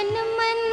मन मंदिर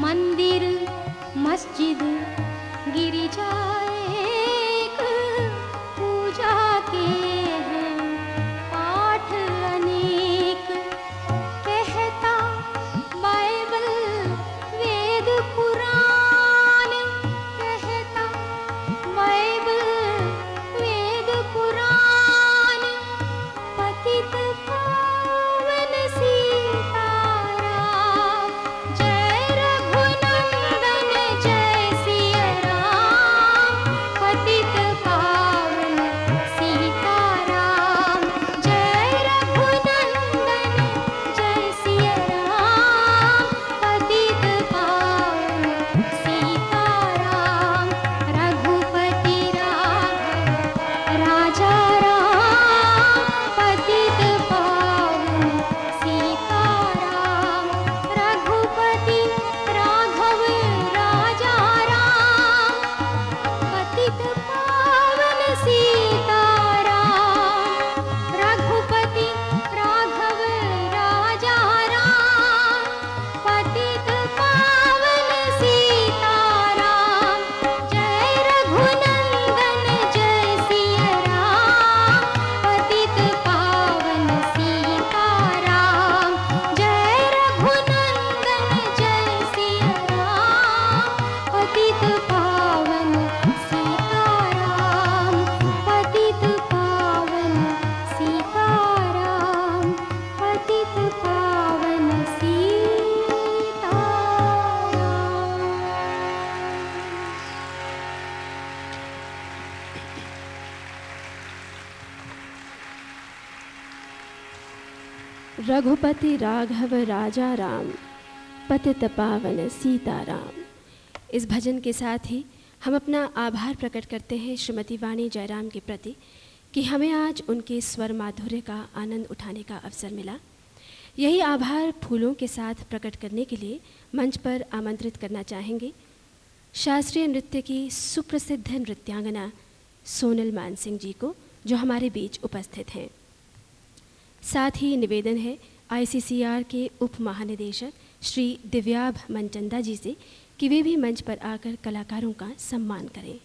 मन्दिर मस्जिद गिरिझाय रघुपति राघव राजा राम, पतित पावन सीताराम इस भजन के साथ ही हम अपना आभार प्रकट करते हैं श्रीमती वाणी जयराम के प्रति कि हमें आज उनके स्वर माधुर्य का आनंद उठाने का अवसर मिला। यही आभार फूलों के साथ प्रकट करने के लिए मंच पर आमंत्रित करना चाहेंगे। शास्त्रीय नृत्य की सुप्रसिद्ध नृत्यांगना सोनल मानसिंह जी को, जो हमारे बीच उपस्थित हैं। साथ ही निवेदन है आईसीसीआर के उप महानिदेशक श्री दिव्याभ मनचंदा जी से कि वे भी मंच पर आकर कलाकारों का सम्मान करें।